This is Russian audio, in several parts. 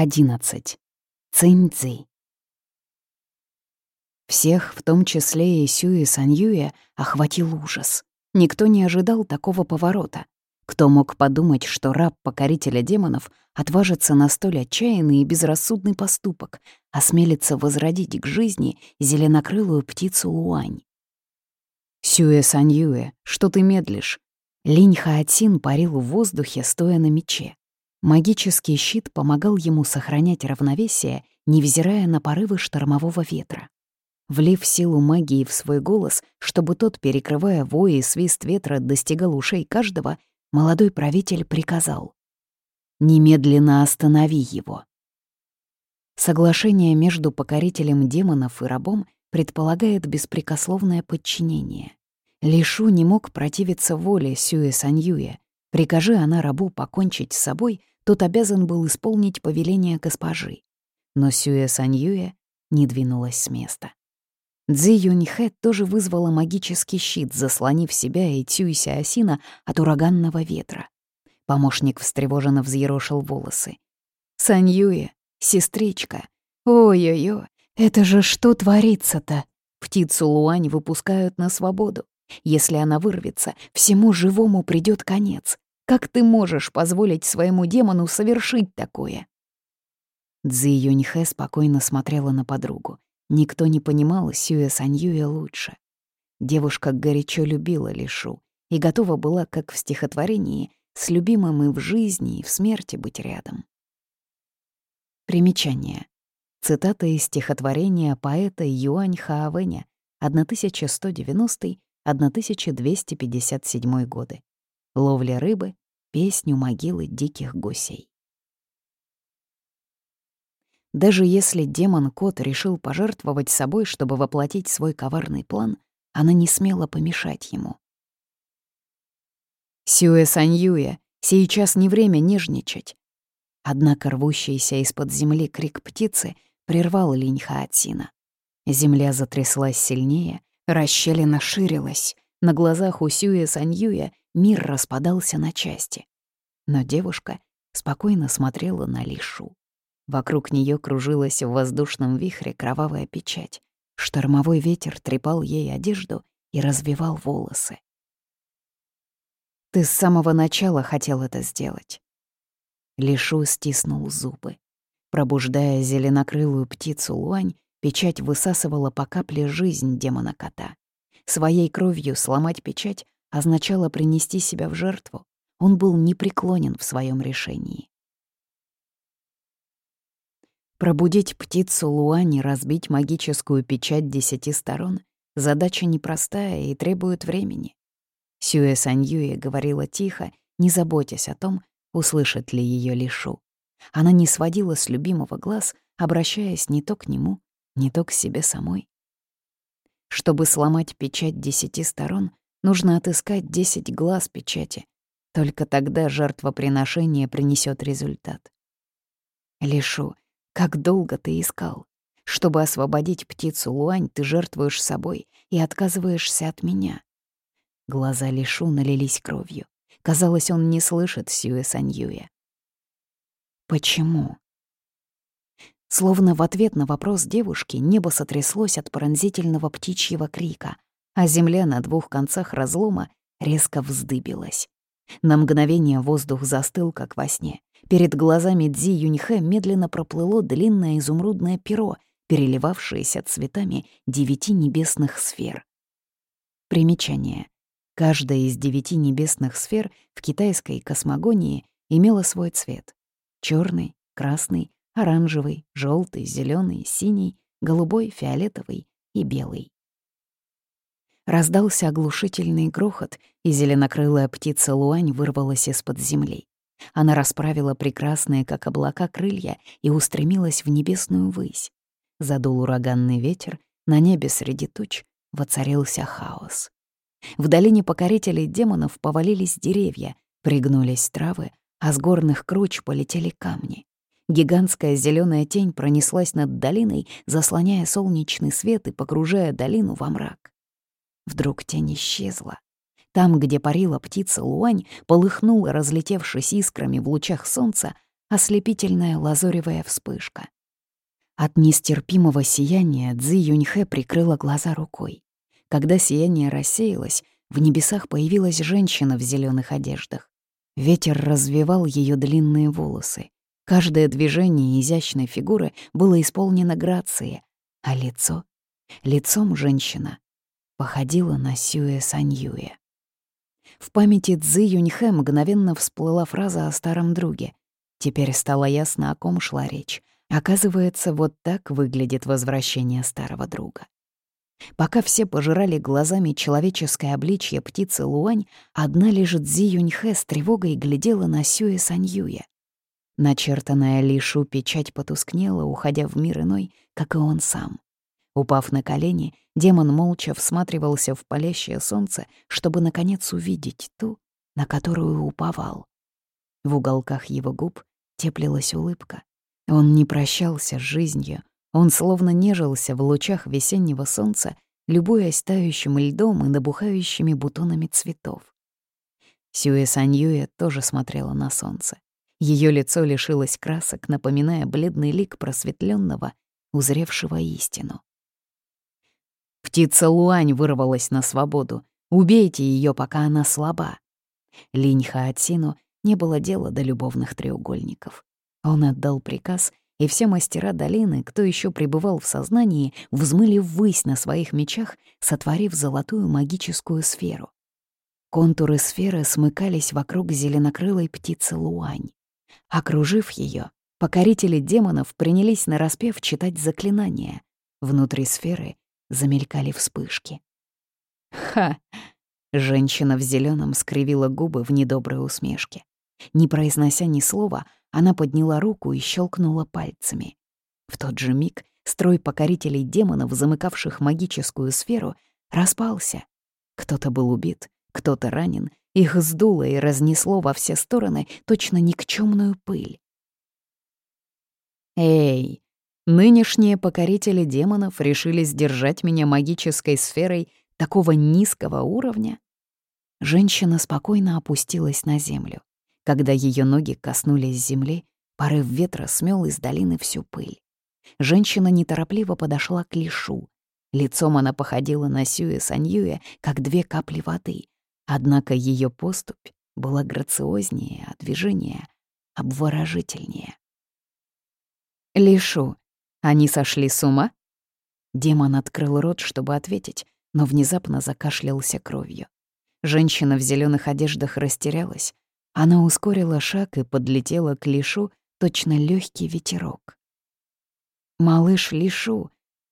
11. Циньцзи. Всех, в том числе и Сюи Саньюя, охватил ужас. Никто не ожидал такого поворота. Кто мог подумать, что раб покорителя демонов отважится на столь отчаянный и безрассудный поступок, осмелится возродить к жизни зеленокрылую птицу Луань? «Сюэ Саньюэ, что ты медлишь?» Линь Хаатин парил в воздухе, стоя на мече. Магический щит помогал ему сохранять равновесие, невзирая на порывы штормового ветра. Влив силу магии в свой голос, чтобы тот, перекрывая вой и свист ветра, достигал ушей каждого, молодой правитель приказал «Немедленно останови его». Соглашение между покорителем демонов и рабом предполагает беспрекословное подчинение. Лишу не мог противиться воле Сюэ Саньюя. Прикажи она рабу покончить с собой, тот обязан был исполнить повеление госпожи. Но Сюэ Саньюэ не двинулась с места. Цзи Юньхэ тоже вызвала магический щит, заслонив себя и Цюйся Осина от ураганного ветра. Помощник встревоженно взъерошил волосы. «Саньюэ, сестричка, ой-ой-ой, это же что творится-то? Птицу Луань выпускают на свободу. Если она вырвется, всему живому придет конец. Как ты можешь позволить своему демону совершить такое?» Цзи Юньхэ спокойно смотрела на подругу. Никто не понимал Сюэ Саньюя лучше. Девушка горячо любила Лишу и готова была, как в стихотворении, с любимым и в жизни, и в смерти быть рядом. Примечание. Цитата из стихотворения поэта Юань Хаавэня 1190-1257 годы. Ловля рыбы, песню могилы диких гусей. Даже если демон-кот решил пожертвовать собой, чтобы воплотить свой коварный план, она не смела помешать ему. «Сюэ Саньюэ, сейчас не время нежничать!» Однако рвущийся из-под земли крик птицы прервал линь Хаатсина. Земля затряслась сильнее, расщелина ширилась. На глазах у Сюэ Саньюя мир распадался на части. Но девушка спокойно смотрела на Лишу. Вокруг нее кружилась в воздушном вихре кровавая печать. Штормовой ветер трепал ей одежду и развивал волосы. «Ты с самого начала хотел это сделать». Лишу стиснул зубы. Пробуждая зеленокрылую птицу Луань, печать высасывала по капле жизнь демона-кота. Своей кровью сломать печать означало принести себя в жертву. Он был непреклонен в своем решении. Пробудить птицу Луани, разбить магическую печать десяти сторон — задача непростая и требует времени. Сюэ Саньюэ говорила тихо, не заботясь о том, услышит ли ее Лишу. Она не сводила с любимого глаз, обращаясь не то к нему, не то к себе самой. Чтобы сломать печать десяти сторон, нужно отыскать десять глаз печати. Только тогда жертвоприношение принесет результат. Лишу, как долго ты искал? Чтобы освободить птицу Луань, ты жертвуешь собой и отказываешься от меня. Глаза Лишу налились кровью. Казалось, он не слышит Сюэ Саньюя. Почему? Словно в ответ на вопрос девушки небо сотряслось от пронзительного птичьего крика, а земля на двух концах разлома резко вздыбилась. На мгновение воздух застыл, как во сне. Перед глазами Дзи Юньхэ медленно проплыло длинное изумрудное перо, переливавшееся цветами девяти небесных сфер. Примечание. Каждая из девяти небесных сфер в китайской космогонии имела свой цвет. черный, красный, оранжевый, желтый, зеленый, синий, голубой, фиолетовый и белый. Раздался оглушительный грохот, и зеленокрылая птица Луань вырвалась из-под земли. Она расправила прекрасные, как облака, крылья и устремилась в небесную высь. Задул ураганный ветер, на небе среди туч воцарился хаос. В долине покорителей демонов повалились деревья, пригнулись травы, а с горных круч полетели камни. Гигантская зеленая тень пронеслась над долиной, заслоняя солнечный свет и погружая долину во мрак. Вдруг тень исчезла. Там, где парила птица Луань, полыхнула, разлетевшись искрами в лучах солнца, ослепительная лазоревая вспышка. От нестерпимого сияния Цзи Юньхэ прикрыла глаза рукой. Когда сияние рассеялось, в небесах появилась женщина в зеленых одеждах. Ветер развивал ее длинные волосы. Каждое движение изящной фигуры было исполнено грацией, а лицо, лицом женщина, походила на Сюэ Саньюэ. В памяти Цзы Юньхэ мгновенно всплыла фраза о старом друге. Теперь стало ясно, о ком шла речь. Оказывается, вот так выглядит возвращение старого друга. Пока все пожирали глазами человеческое обличье птицы Луань, одна лишь Цзи Юньхэ с тревогой глядела на Сюэ Саньюя. Начертанная Лишу печать потускнела, уходя в мир иной, как и он сам. Упав на колени, демон молча всматривался в палящее солнце, чтобы, наконец, увидеть ту, на которую уповал. В уголках его губ теплилась улыбка. Он не прощался с жизнью, он словно нежился в лучах весеннего солнца, любуясь тающим льдом и набухающими бутонами цветов. Сюэ Саньюэ тоже смотрела на солнце. Ее лицо лишилось красок, напоминая бледный лик просветленного, узревшего истину. Птица Луань вырвалась на свободу. Убейте ее, пока она слаба. Линь Хаотсину не было дела до любовных треугольников. Он отдал приказ, и все мастера долины, кто еще пребывал в сознании, взмыли ввысь на своих мечах, сотворив золотую магическую сферу. Контуры сферы смыкались вокруг зеленокрылой птицы Луань. Окружив ее, покорители демонов принялись нараспев читать заклинания. Внутри сферы замелькали вспышки. «Ха!» — женщина в зеленом скривила губы в недоброй усмешке. Не произнося ни слова, она подняла руку и щелкнула пальцами. В тот же миг строй покорителей демонов, замыкавших магическую сферу, распался. Кто-то был убит, кто-то ранен, их сдуло и разнесло во все стороны точно никчемную пыль. «Эй, нынешние покорители демонов решили сдержать меня магической сферой такого низкого уровня?» Женщина спокойно опустилась на землю. Когда ее ноги коснулись земли, порыв ветра смел из долины всю пыль. Женщина неторопливо подошла к лишу. Лицом она походила на Сюэ Саньюэ, как две капли воды. Однако ее поступь была грациознее, а движение — обворожительнее. «Лишу, они сошли с ума?» Демон открыл рот, чтобы ответить, но внезапно закашлялся кровью. Женщина в зеленых одеждах растерялась, она ускорила шаг и подлетела к Лишу, точно легкий ветерок. «Малыш Лишу,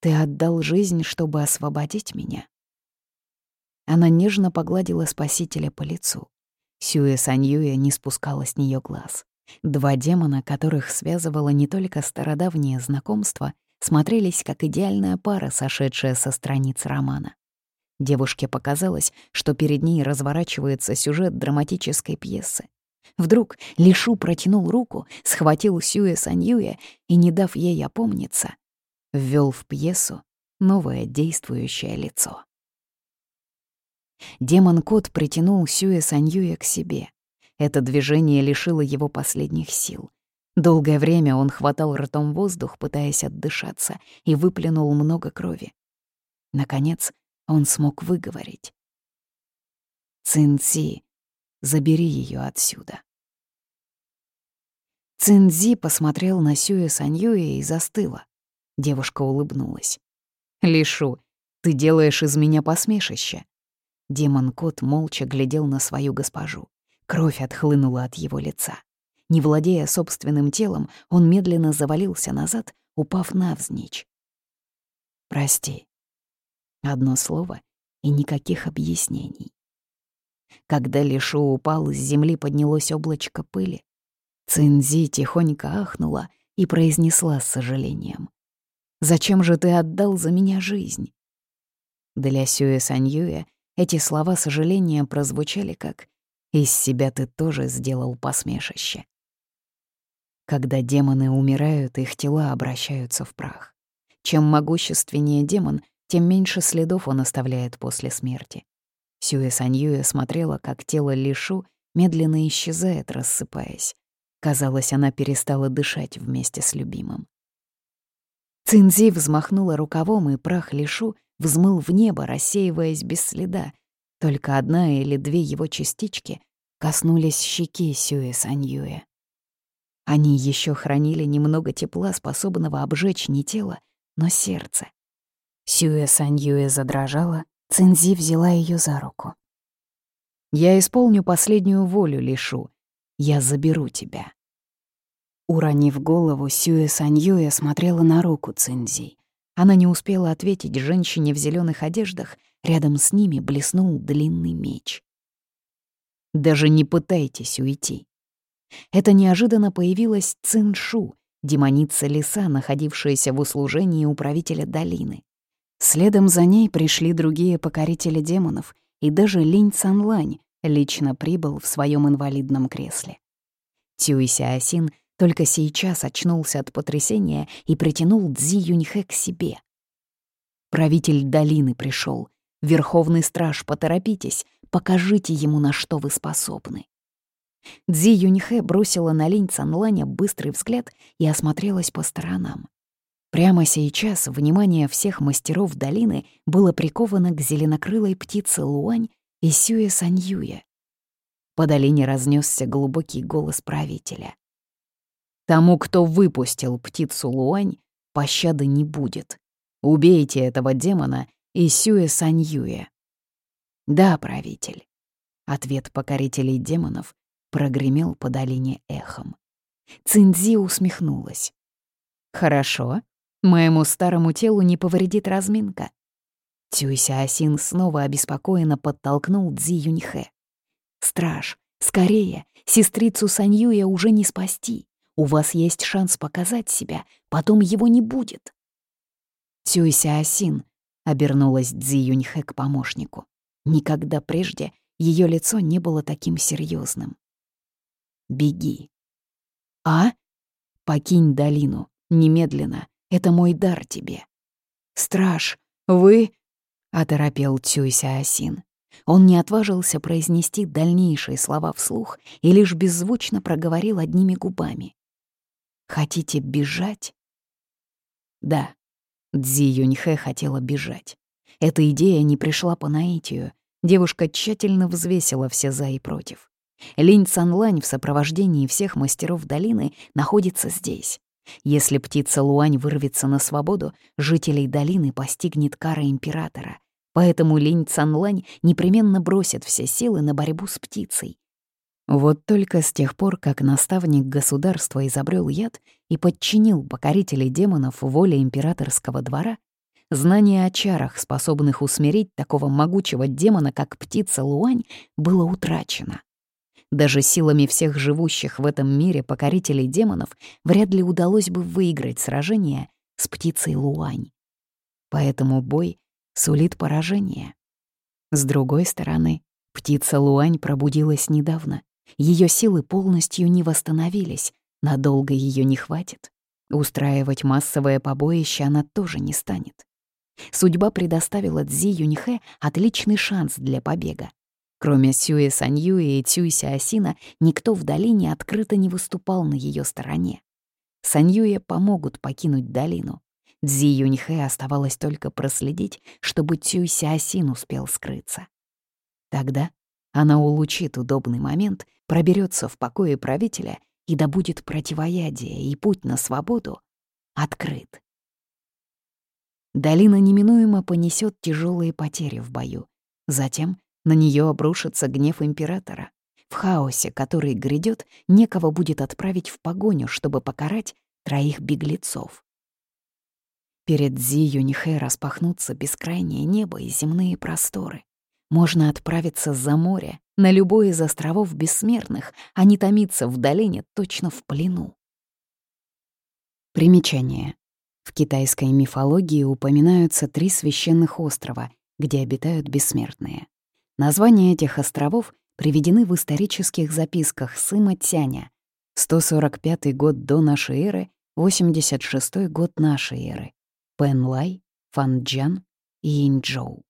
ты отдал жизнь, чтобы освободить меня?» Она нежно погладила спасителя по лицу. Сюэ Саньюя не спускала с нее глаз. Два демона, которых связывало не только стародавнее знакомство, смотрелись как идеальная пара, сошедшая со страниц романа. Девушке показалось, что перед ней разворачивается сюжет драматической пьесы. Вдруг Лишу протянул руку, схватил Сюэ Саньюэ и, не дав ей опомниться, ввел в пьесу новое действующее лицо. Демон-кот притянул Сюэ Саньюэ к себе. Это движение лишило его последних сил. Долгое время он хватал ртом воздух, пытаясь отдышаться, и выплюнул много крови. Наконец, он смог выговорить. «Цинци, забери ее отсюда». Цинзи посмотрел на Сюэ Саньюэ и застыла. Девушка улыбнулась. «Лишу, ты делаешь из меня посмешище». Демон-кот молча глядел на свою госпожу. Кровь отхлынула от его лица. Не владея собственным телом, он медленно завалился назад, упав навзничь. «Прости», Одно слово и никаких объяснений. Когда Лишу упал, с земли поднялось облачко пыли. Цинзи тихонько ахнула и произнесла с сожалением. «Зачем же ты отдал за меня жизнь?» Для Сюэ Саньюэ эти слова сожаления прозвучали как «Из себя ты тоже сделал посмешище». Когда демоны умирают, их тела обращаются в прах. Чем могущественнее демон, тем меньше следов он оставляет после смерти. Сюэ Саньюэ смотрела, как тело Лишу медленно исчезает, рассыпаясь. Казалось, она перестала дышать вместе с любимым. Цинзи взмахнула рукавом, и прах Лишу взмыл в небо, рассеиваясь без следа. Только одна или две его частички коснулись щеки Сюэ Саньюэ. Они еще хранили немного тепла, способного обжечь не тело, но сердце. Сюэ Саньюэ задрожала, Цинзи взяла ее за руку. «Я исполню последнюю волю, Лишу. Я заберу тебя». Уронив голову, Сюэ Саньюэ смотрела на руку Цинзи. Она не успела ответить женщине в зеленых одеждах, рядом с ними блеснул длинный меч. «Даже не пытайтесь уйти». Это неожиданно появилась Циншу, демоница леса, находившаяся в услужении управителя долины. Следом за ней пришли другие покорители демонов, и даже Линь Цанлань лично прибыл в своем инвалидном кресле. Цюй Сяосин только сейчас очнулся от потрясения и притянул Цзи Юньхэ к себе. Правитель долины пришел. Верховный страж, поторопитесь, покажите ему, на что вы способны. Цзи Юньхэ бросила на Линь Цанланя быстрый взгляд и осмотрелась по сторонам. Прямо сейчас внимание всех мастеров долины было приковано к зеленокрылой птице Луань и Сюэ Саньюя. По долине разнесся глубокий голос правителя. «Тому, кто выпустил птицу Луань, пощады не будет. Убейте этого демона и Сюэ Саньюя». «Да, правитель». Ответ покорителей демонов прогремел по долине эхом. Цинзи усмехнулась. «Хорошо, Моему старому телу не повредит разминка. Тюйся Асин снова обеспокоенно подтолкнул Цзи Юньхэ. «Страж, скорее, сестрицу Саньюя уже не спасти. У вас есть шанс показать себя, потом его не будет». Тюйся Асин обернулась Цзи Юньхэ к помощнику. Никогда прежде ее лицо не было таким серьезным. «Беги». «А? Покинь долину, немедленно, это мой дар тебе. Страж, вы...» — оторопел Цюйся Асин. Он не отважился произнести дальнейшие слова вслух и лишь беззвучно проговорил одними губами. «Хотите бежать?» Да, Цзи Юньхэ хотела бежать. Эта идея не пришла по наитию. Девушка тщательно взвесила все «за» и «против». Линь Цанлань в сопровождении всех мастеров долины находится здесь. Если птица Луань вырвется на свободу, жителей долины постигнет кара императора. Поэтому Линь Цанлань непременно бросит все силы на борьбу с птицей. Вот только с тех пор, как наставник государства изобрел яд и подчинил покорителей демонов воле императорского двора, знание о чарах, способных усмирить такого могучего демона, как птица Луань, было утрачено. Даже силами всех живущих в этом мире покорителей демонов вряд ли удалось бы выиграть сражение с птицей Луань. Поэтому бой сулит поражение. С другой стороны, птица Луань пробудилась недавно. Ее силы полностью не восстановились, надолго ее не хватит. Устраивать массовое побоище она тоже не станет. Судьба предоставила Цзи Юньхэ отличный шанс для побега. Кроме Сюэ Саньюи и Цюйся Асина, никто в долине открыто не выступал на ее стороне. Саньюе помогут покинуть долину. Цзи Юньхэ оставалось только проследить, чтобы Цюйся Асин успел скрыться. Тогда она улучит удобный момент, проберется в покое правителя и добудет противоядие, и путь на свободу открыт. Долина неминуемо понесет тяжелые потери в бою. Затем на нее обрушится гнев императора. В хаосе, который грядет, некого будет отправить в погоню, чтобы покарать троих беглецов. Перед Зи Юнихэ распахнутся бескрайнее небо и земные просторы. Можно отправиться за море, на любой из островов бессмертных, не томиться в долине точно в плену. Примечание. В китайской мифологии упоминаются три священных острова, где обитают бессмертные. Названия этих островов приведены в исторических записках Сыма Тяня. 145 год до нашей эры, 86 год нашей эры. Пенлай, Фанджан и Инчжоу.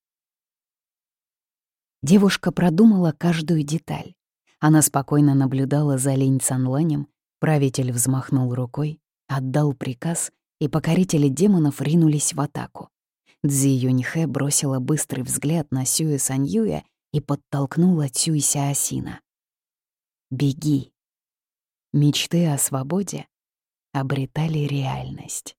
Девушка продумала каждую деталь. Она спокойно наблюдала за Линь Цанланем, Правитель взмахнул рукой, отдал приказ, и покорители демонов ринулись в атаку. Цзи Юньхэ бросила быстрый взгляд на Сюэ Саньюя и подтолкнула Цюй Сяосина. «Беги!» Мечты о свободе обретали реальность.